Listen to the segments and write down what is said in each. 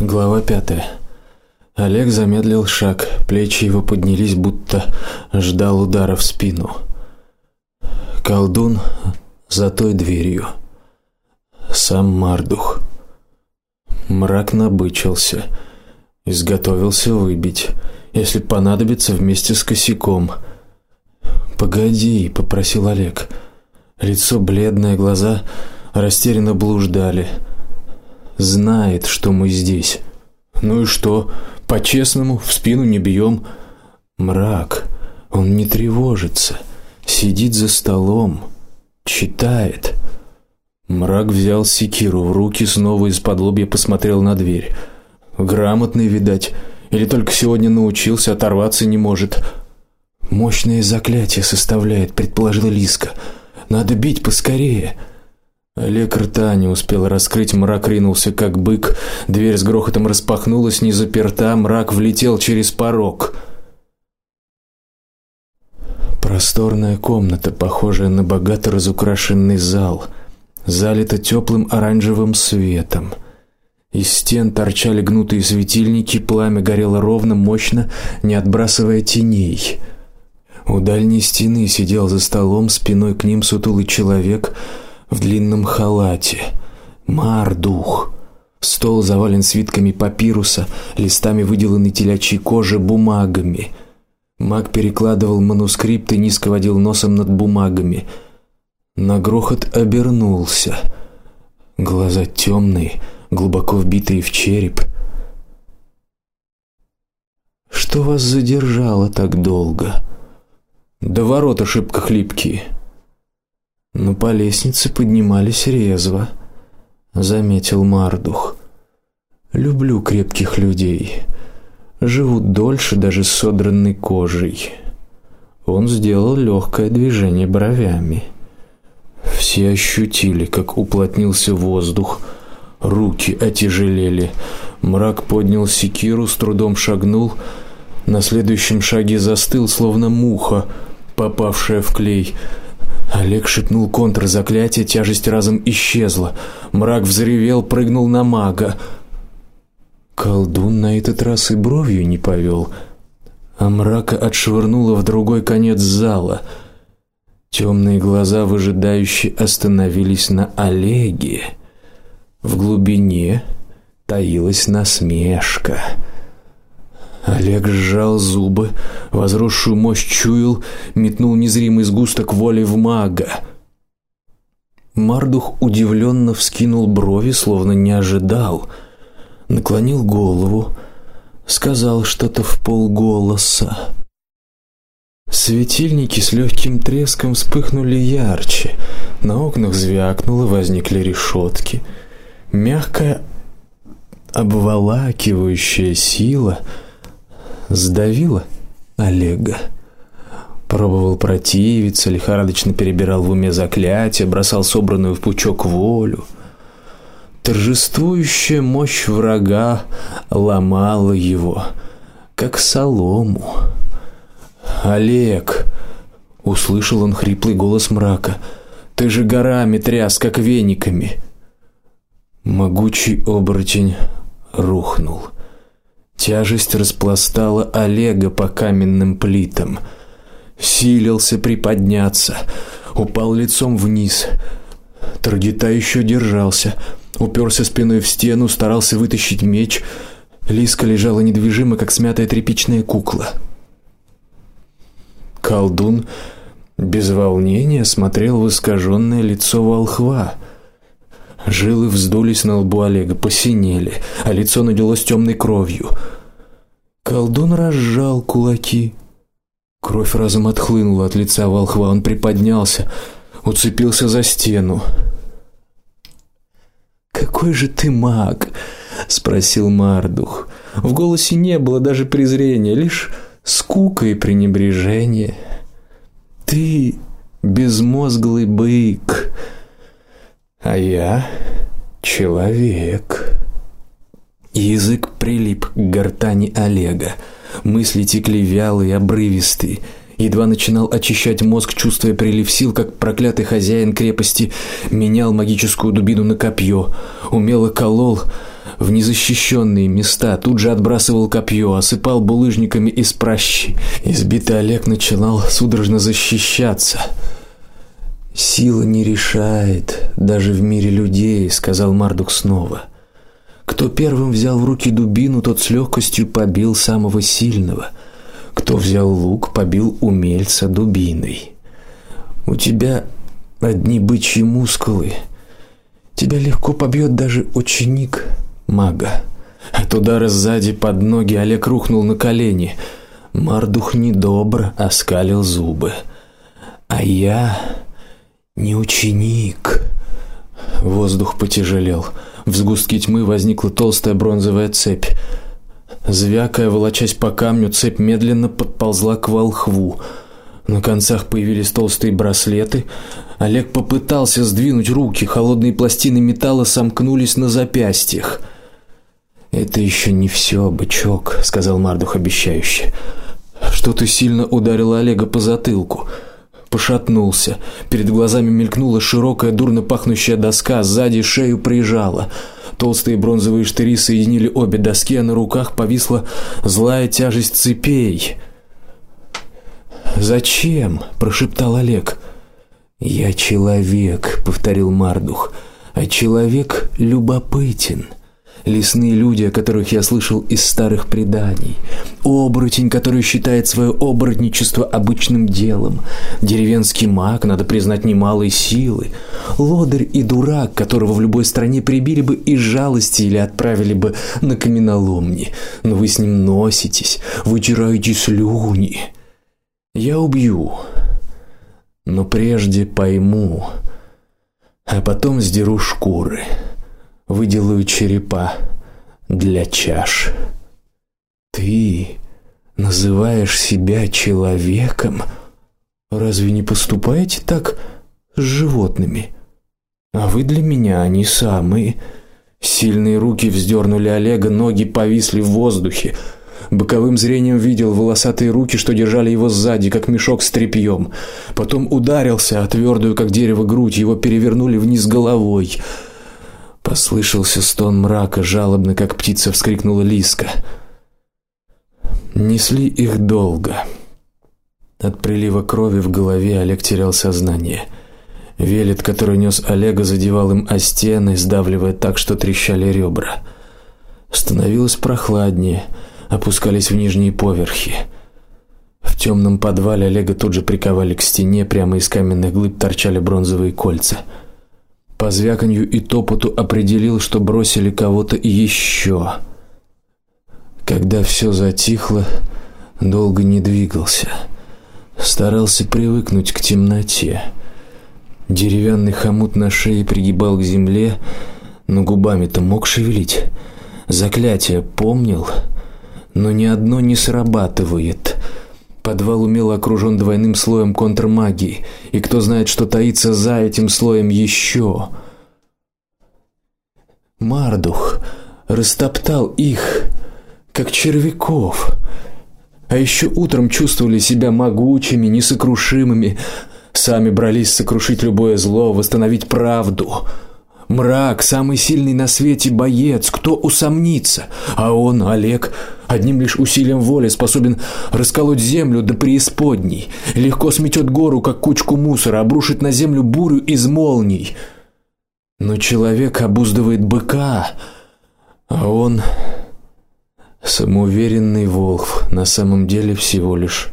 Глава пятая. Олег замедлил шаг, плечи его поднялись, будто ждал удара в спину. Колдун за той дверью. Сам Мардух. Мрак набычился, изготовился выбить, если понадобится вместе с косяком. Погоди, попросил Олег. Лицо бледное, глаза растерянно блуждали знает, что мы здесь. Ну и что? По-честному, в спину не бьем. Мрак. Он не тревожится, сидит за столом, читает. Мрак взял секиру в руки, снова из-под лобья посмотрел на дверь. Грамотный, видать, или только сегодня научился, оторваться не может. Мощное заклятие составляет, предположила Лиска. Надо бить поскорее. Олег рта не успел раскрыть, мрак ринулся как бык. Дверь с грохотом распахнулась, не заперта, мрак влетел через порог. Просторная комната, похожая на богато разукрашенный зал, залита теплым оранжевым светом. Из стен торчали гнутые светильники, пламя горело ровно, мощно, не отбрасывая теней. У дальней стены сидел за столом, спиной к ним сутулый человек в длинном халате. Мардух. Стол завален свитками папируса, листами выделанной телячьей кожи, бумагами. Маг перекладывал манускрипты, низко водил носом над бумагами. На грохот обернулся. Глаза темные, глубоко вбитые в череп. Что вас задержало так долго? До ворота шибко хлипкие но по лестнице поднимались резво, заметил Мардух. Люблю крепких людей. Живут дольше даже с содранной кожей. Он сделал легкое движение бровями. Все ощутили, как уплотнился воздух. Руки отяжелели. Мрак поднял секиру, с трудом шагнул, на следующем шаге застыл, словно муха, попавшая в клей. Олег шипнул контрзаклятие, тяжесть разом исчезла. Мрак взревел, прыгнул на мага. Колдун на этот раз и бровью не повел, а мрака отшвырнуло в другой конец зала. Темные глаза выжидающе остановились на Олеге. В глубине таилась насмешка. Олег сжал зубы, возросшую мощь чуял, метнул незримый сгусток воли в мага. Мардух удивленно вскинул брови, словно не ожидал, наклонил голову, сказал что-то в полголоса. Светильники с легким треском вспыхнули ярче, на окнах звякнуло, возникли решетки. Мягкая обволакивающая сила сдавило Олега. Пробовал противиться, лихорадочно перебирал в уме заклятия, бросал собранную в пучок волю. Торжествующая мощь врага ломала его, как солому. Олег, услышал он хриплый голос мрака. Ты же горами тряс, как вениками. Могучий оборотень рухнул. Тяжесть распластала Олега по каменным плитам. Силился приподняться, упал лицом вниз. Таргита еще держался, уперся спиной в стену, старался вытащить меч. Лиска лежала недвижимо, как смятая тряпичная кукла. Колдун без волнения смотрел в искаженное лицо волхва. Жилы вздулись на лбу Олега, посинели, а лицо налилось темной кровью. Колдун разжал кулаки. Кровь разом отхлынула от лица волхва, он приподнялся, уцепился за стену. Какой же ты маг, спросил Мардух. В голосе не было даже презрения, лишь скука и пренебрежение. Ты безмозглый бык, а я человек. Язык прилип к гортани Олега. Мысли текли вялые, обрывистые. Едва начинал очищать мозг, чувствуя прилив сил, как проклятый хозяин крепости менял магическую дубину на копье, умело колол, в незащищенные места, тут же отбрасывал копье, осыпал булыжниками из пращи. Избитый Олег начинал судорожно защищаться. Сила не решает даже в мире людей, сказал Мардук снова. Кто первым взял в руки дубину, тот с легкостью побил самого сильного. Кто взял лук, побил умельца дубиной. У тебя одни бычьи мускулы. Тебя легко побьет даже ученик мага. От удара сзади под ноги Олег рухнул на колени. Мардух недобро оскалил зубы. А я не ученик. Воздух потяжелел. В сгустке тьмы возникла толстая бронзовая цепь. Звякая, волочась по камню, цепь медленно подползла к волхву. На концах появились толстые браслеты. Олег попытался сдвинуть руки, холодные пластины металла сомкнулись на запястьях. Это еще не все, бычок, сказал Мардух обещающе. Что-то сильно ударило Олега по затылку пошатнулся. Перед глазами мелькнула широкая дурно пахнущая доска, сзади шею прижала. Толстые бронзовые штыри соединили обе доски, а на руках повисла злая тяжесть цепей. "Зачем?" прошептал Олег. "Я человек", повторил Мардух. "А человек любопытен" лесные люди, о которых я слышал из старых преданий, оборотень, который считает свое оборотничество обычным делом, деревенский маг, надо признать, немалой силы, лодырь и дурак, которого в любой стране прибили бы из жалости или отправили бы на каменоломни, но вы с ним носитесь, вытираете слюни. Я убью, но прежде пойму, а потом сдеру шкуры выделаю черепа для чаш. Ты называешь себя человеком? Разве не поступаете так с животными? А вы для меня они самые. Сильные руки вздернули Олега, ноги повисли в воздухе. Боковым зрением видел волосатые руки, что держали его сзади, как мешок с тряпьем. Потом ударился о твердую, как дерево, грудь, его перевернули вниз головой. Послышался стон мрака, жалобно, как птица вскрикнула Лиска. Несли их долго. От прилива крови в голове Олег терял сознание. Велет, который нес Олега, задевал им о стены, сдавливая так, что трещали ребра. Становилось прохладнее, опускались в нижние поверхи. В темном подвале Олега тут же приковали к стене, прямо из каменных глыб торчали бронзовые кольца. По звяканью и топоту определил, что бросили кого-то еще. Когда все затихло, долго не двигался. Старался привыкнуть к темноте. Деревянный хомут на шее пригибал к земле, но губами-то мог шевелить. Заклятие помнил, но ни одно не срабатывает. Подвал умело окружен двойным слоем контрмагии, и кто знает, что таится за этим слоем еще. Мардух растоптал их, как червяков. А еще утром чувствовали себя могучими, несокрушимыми, сами брались сокрушить любое зло, восстановить правду. Мрак, самый сильный на свете боец, кто усомнится? А он, Олег, одним лишь усилием воли способен расколоть землю до преисподней, легко сметет гору, как кучку мусора, обрушит на землю бурю из молний. Но человек обуздывает быка, а он самоуверенный волк, на самом деле всего лишь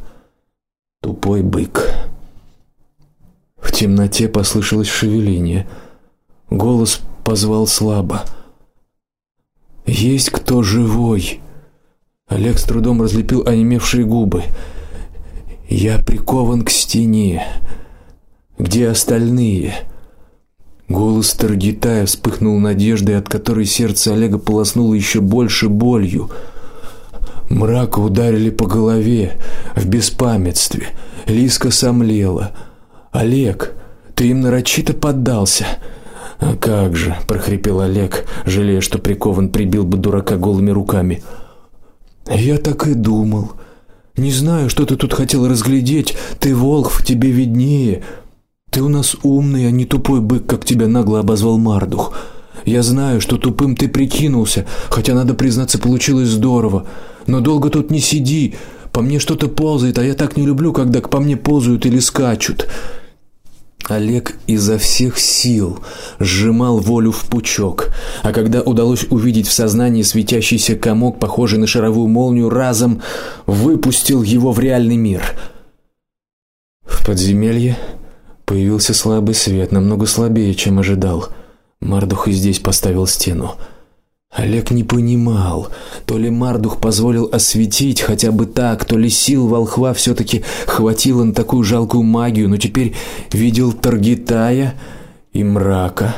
тупой бык. В темноте послышалось шевеление. Голос позвал слабо. Есть кто живой? Олег с трудом разлепил онемевшие губы. Я прикован к стене. Где остальные? Голос Таргитая вспыхнул надеждой, от которой сердце Олега полоснуло еще больше болью. Мрака ударили по голове в беспамятстве. Лиска сомлела. Олег, ты им нарочито поддался. А как же, прохрипел Олег, жалея, что прикован прибил бы дурака голыми руками. Я так и думал. Не знаю, что ты тут хотел разглядеть. Ты волк, тебе виднее. Ты у нас умный, а не тупой бык, как тебя нагло обозвал Мардух. Я знаю, что тупым ты прикинулся, хотя надо признаться, получилось здорово. Но долго тут не сиди. По мне что-то ползает, а я так не люблю, когда по мне ползают или скачут. Олег изо всех сил сжимал волю в пучок, а когда удалось увидеть в сознании светящийся комок, похожий на шаровую молнию, разом выпустил его в реальный мир. В подземелье появился слабый свет, намного слабее, чем ожидал. Мардух и здесь поставил стену. Олег не понимал, то ли Мардух позволил осветить хотя бы так, то ли сил волхва все таки хватило на такую жалкую магию, но теперь видел Таргитая и мрака.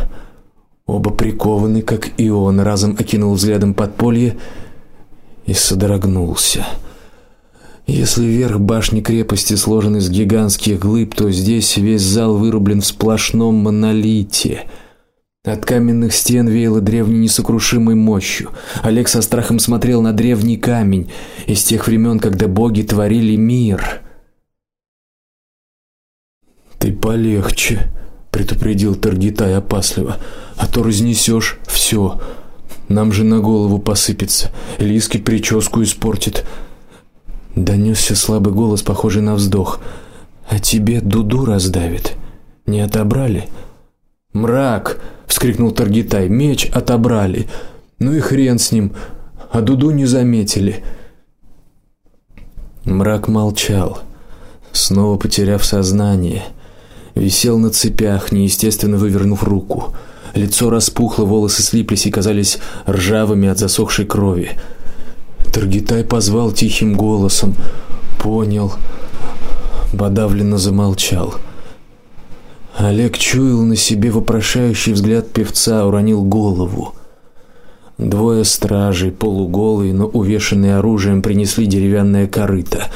Оба прикованы, как и он, разом окинул взглядом подполье и содрогнулся. Если верх башни крепости сложен из гигантских глыб, то здесь весь зал вырублен в сплошном монолите. От каменных стен веяло древней несокрушимой мощью. Олег со страхом смотрел на древний камень из тех времен, когда боги творили мир. Ты полегче, предупредил Таргитай опасливо, а то разнесешь все. Нам же на голову посыпется, Лиски прическу испортит. Донесся слабый голос, похожий на вздох. А тебе дуду раздавит. Не отобрали? Мрак, вскрикнул Таргитай. Меч отобрали. Ну и хрен с ним. А Дуду не заметили. Мрак молчал, снова потеряв сознание. Висел на цепях, неестественно вывернув руку. Лицо распухло, волосы слиплись и казались ржавыми от засохшей крови. Таргитай позвал тихим голосом, понял, подавленно замолчал. Олег чуял на себе вопрошающий взгляд певца, уронил голову. Двое стражей, полуголые, но увешанные оружием, принесли деревянное корыто.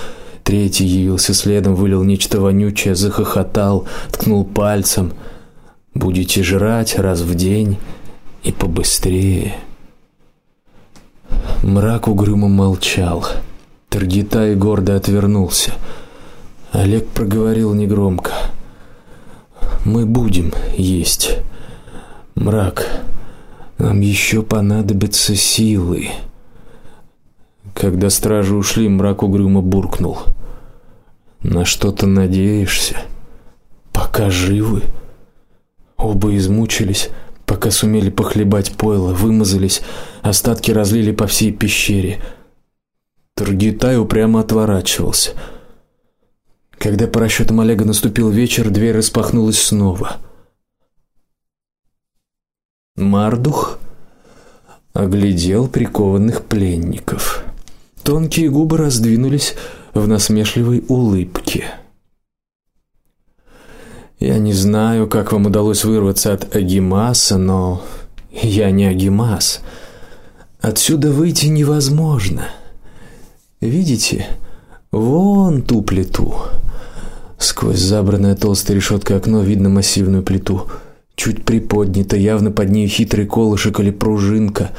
Третий явился следом, вылил нечто вонючее, захохотал, ткнул пальцем. Будете жрать раз в день и побыстрее. Мрак угрюмо молчал. Таргитай гордо отвернулся. Олег проговорил негромко: мы будем есть. Мрак, нам еще понадобятся силы. Когда стражи ушли, мрак угрюмо буркнул: "На что ты надеешься? Пока живы". Оба измучились, пока сумели похлебать пойло, вымазались, остатки разлили по всей пещере. Таргитай упрямо отворачивался. Когда по расчетам Олега наступил вечер, дверь распахнулась снова. Мардух оглядел прикованных пленников. Тонкие губы раздвинулись в насмешливой улыбке. Я не знаю, как вам удалось вырваться от Агимаса, но я не Агимас. Отсюда выйти невозможно. Видите? Вон ту плиту. Сквозь забранное толстой решеткой окно видно массивную плиту, чуть приподнята, явно под ней хитрый колышек или пружинка.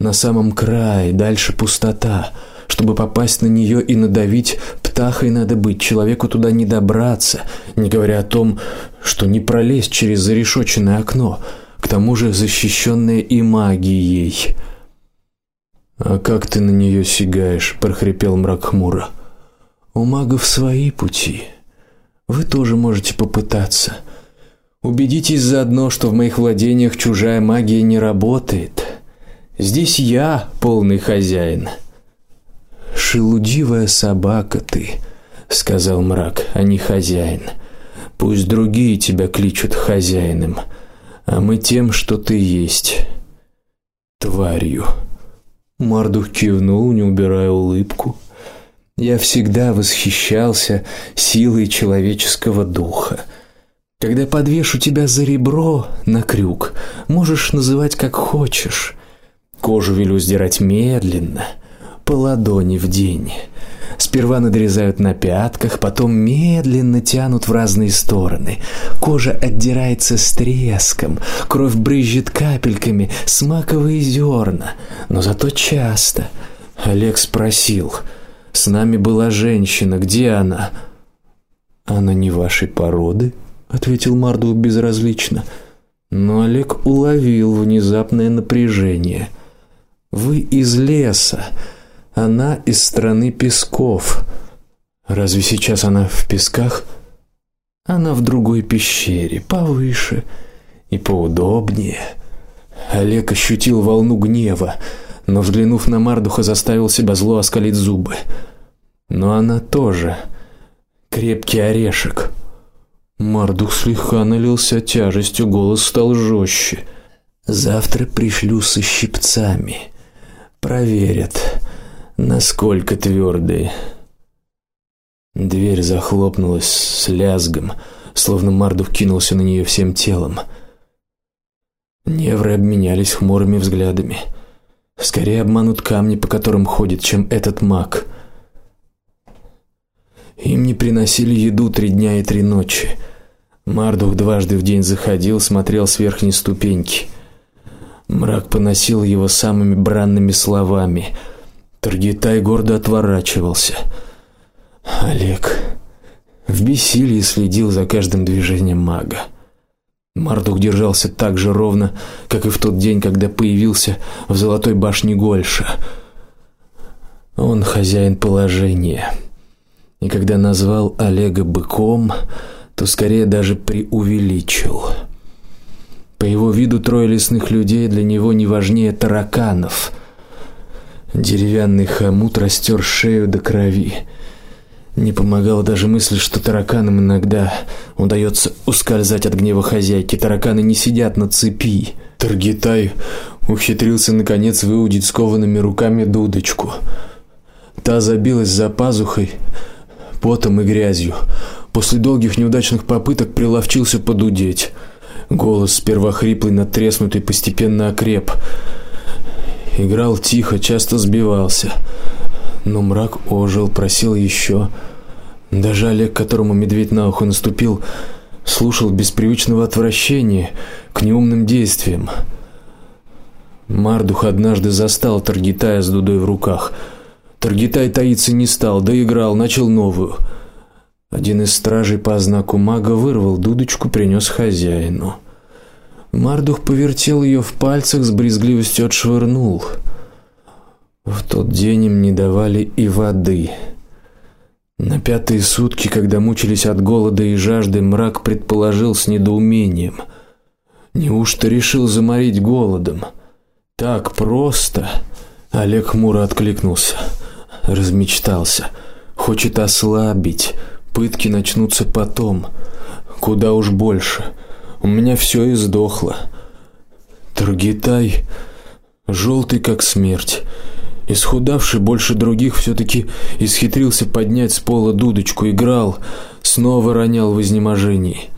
На самом крае, дальше пустота. Чтобы попасть на нее и надавить, птахой надо быть, человеку туда не добраться, не говоря о том, что не пролезть через зарешоченное окно, к тому же защищенное и магией. А как ты на нее сигаешь, прохрипел мрак хмуро. У магов свои пути. Вы тоже можете попытаться. Убедитесь заодно, что в моих владениях чужая магия не работает. Здесь я полный хозяин. Шелудивая собака ты, сказал мрак, а не хозяин. Пусть другие тебя кличут хозяином, а мы тем, что ты есть, тварью. Мардух кивнул, не убирая улыбку. Я всегда восхищался силой человеческого духа. Когда подвешу тебя за ребро на крюк, можешь называть как хочешь. Кожу велю сдирать медленно, по ладони в день. Сперва надрезают на пятках, потом медленно тянут в разные стороны. Кожа отдирается с треском, кровь брызжет капельками, смаковые зерна, но зато часто. Олег спросил: с нами была женщина, где она? Она не вашей породы, ответил Мардук безразлично. Но Олег уловил внезапное напряжение. Вы из леса, она из страны песков. Разве сейчас она в песках? Она в другой пещере, повыше и поудобнее. Олег ощутил волну гнева, но взглянув на Мардуха, заставил себя зло оскалить зубы. Но она тоже крепкий орешек. Мардух слегка налился тяжестью, голос стал жестче. Завтра пришлю со щипцами. Проверят, насколько твердые. Дверь захлопнулась с лязгом, словно Мардух кинулся на нее всем телом. Невры обменялись хмурыми взглядами. Скорее обманут камни, по которым ходит, чем этот маг. Им не приносили еду три дня и три ночи. Мардух дважды в день заходил, смотрел с верхней ступеньки. Мрак поносил его самыми бранными словами. Таргитай гордо отворачивался. Олег в бессилии следил за каждым движением мага. Мардук держался так же ровно, как и в тот день, когда появился в золотой башне Гольша. Он хозяин положения. И когда назвал Олега быком, то скорее даже преувеличил. По его виду трое лесных людей для него не важнее тараканов. Деревянный хомут растер шею до крови. Не помогала даже мысль, что тараканам иногда удается ускользать от гнева хозяйки. Тараканы не сидят на цепи. Таргитай ухитрился наконец выудить скованными руками дудочку. Та забилась за пазухой потом и грязью. После долгих неудачных попыток приловчился подудеть. Голос сперва хриплый, надтреснутый, постепенно окреп. Играл тихо, часто сбивался но мрак ожил, просил еще. Даже Олег, которому медведь на ухо наступил, слушал без привычного отвращения к неумным действиям. Мардух однажды застал Таргитая с дудой в руках. Таргитай таиться не стал, доиграл, начал новую. Один из стражей по знаку мага вырвал дудочку, принес хозяину. Мардух повертел ее в пальцах, с брезгливостью отшвырнул. В тот день им не давали и воды. На пятые сутки, когда мучились от голода и жажды, мрак предположил с недоумением: неужто решил заморить голодом? Так просто? Олег хмуро откликнулся, размечтался, хочет ослабить. Пытки начнутся потом, куда уж больше. У меня все и сдохло. Таргитай желтый как смерть Исхудавший больше других все таки исхитрился поднять с пола дудочку, играл, снова ронял в изнеможении.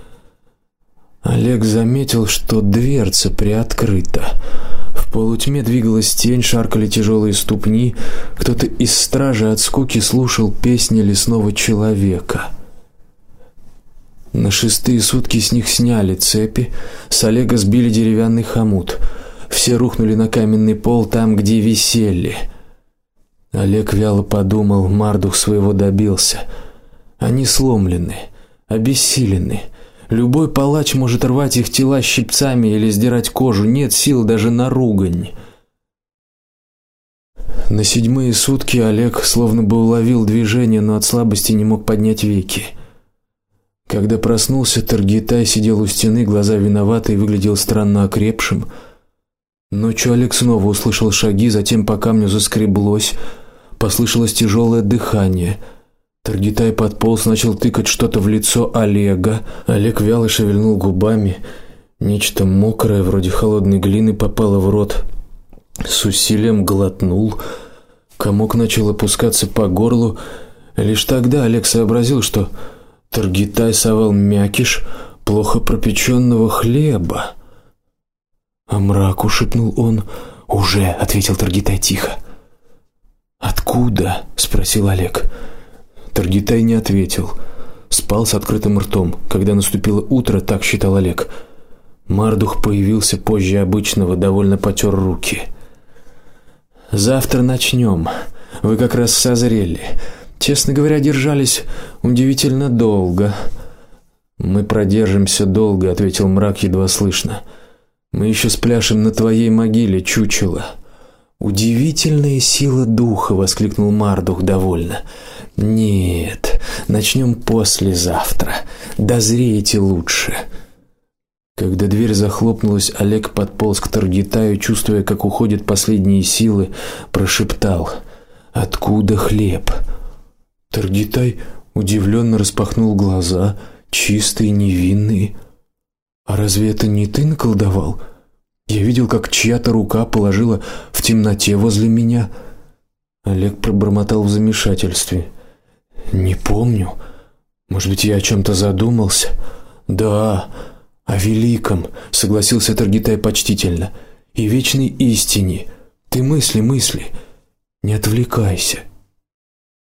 Олег заметил, что дверца приоткрыта. В полутьме двигалась тень, шаркали тяжелые ступни. Кто-то из стражи от скуки слушал песни лесного человека. На шестые сутки с них сняли цепи, с Олега сбили деревянный хомут. Все рухнули на каменный пол там, где висели. Олег вяло подумал, Мардух своего добился. Они сломлены, обессилены. Любой палач может рвать их тела щипцами или сдирать кожу, нет сил даже на ругань. На седьмые сутки Олег словно бы уловил движение, но от слабости не мог поднять веки. Когда проснулся, Таргитай сидел у стены, глаза виноватые, выглядел странно окрепшим. Ночью Олег снова услышал шаги, затем по камню заскреблось. Послышалось тяжелое дыхание. Таргитай подполз, начал тыкать что-то в лицо Олега. Олег вяло шевельнул губами. Нечто мокрое, вроде холодной глины, попало в рот. С усилием глотнул. Комок начал опускаться по горлу. Лишь тогда Олег сообразил, что Таргитай совал мякиш плохо пропеченного хлеба. А мраку шепнул он. "Уже", ответил Таргитай тихо. Откуда? спросил Олег. Таргитай не ответил. Спал с открытым ртом. Когда наступило утро, так считал Олег. Мардух появился позже обычного, довольно потер руки. Завтра начнем. Вы как раз созрели. Честно говоря, держались удивительно долго. Мы продержимся долго, ответил мрак едва слышно. Мы еще спляшем на твоей могиле, чучело. Удивительная сила духа, воскликнул Мардух довольно. Нет, начнем послезавтра. Дозреете лучше. Когда дверь захлопнулась, Олег подполз к Таргитаю, чувствуя, как уходят последние силы, прошептал: "Откуда хлеб?" Таргитай удивленно распахнул глаза, чистые, невинные. А разве это не ты наколдовал? Я видел, как чья-то рука положила в темноте возле меня. Олег пробормотал в замешательстве. Не помню. Может быть, я о чем то задумался? Да, о великом, согласился Таргитай почтительно. И вечной истине. Ты мысли, мысли. Не отвлекайся.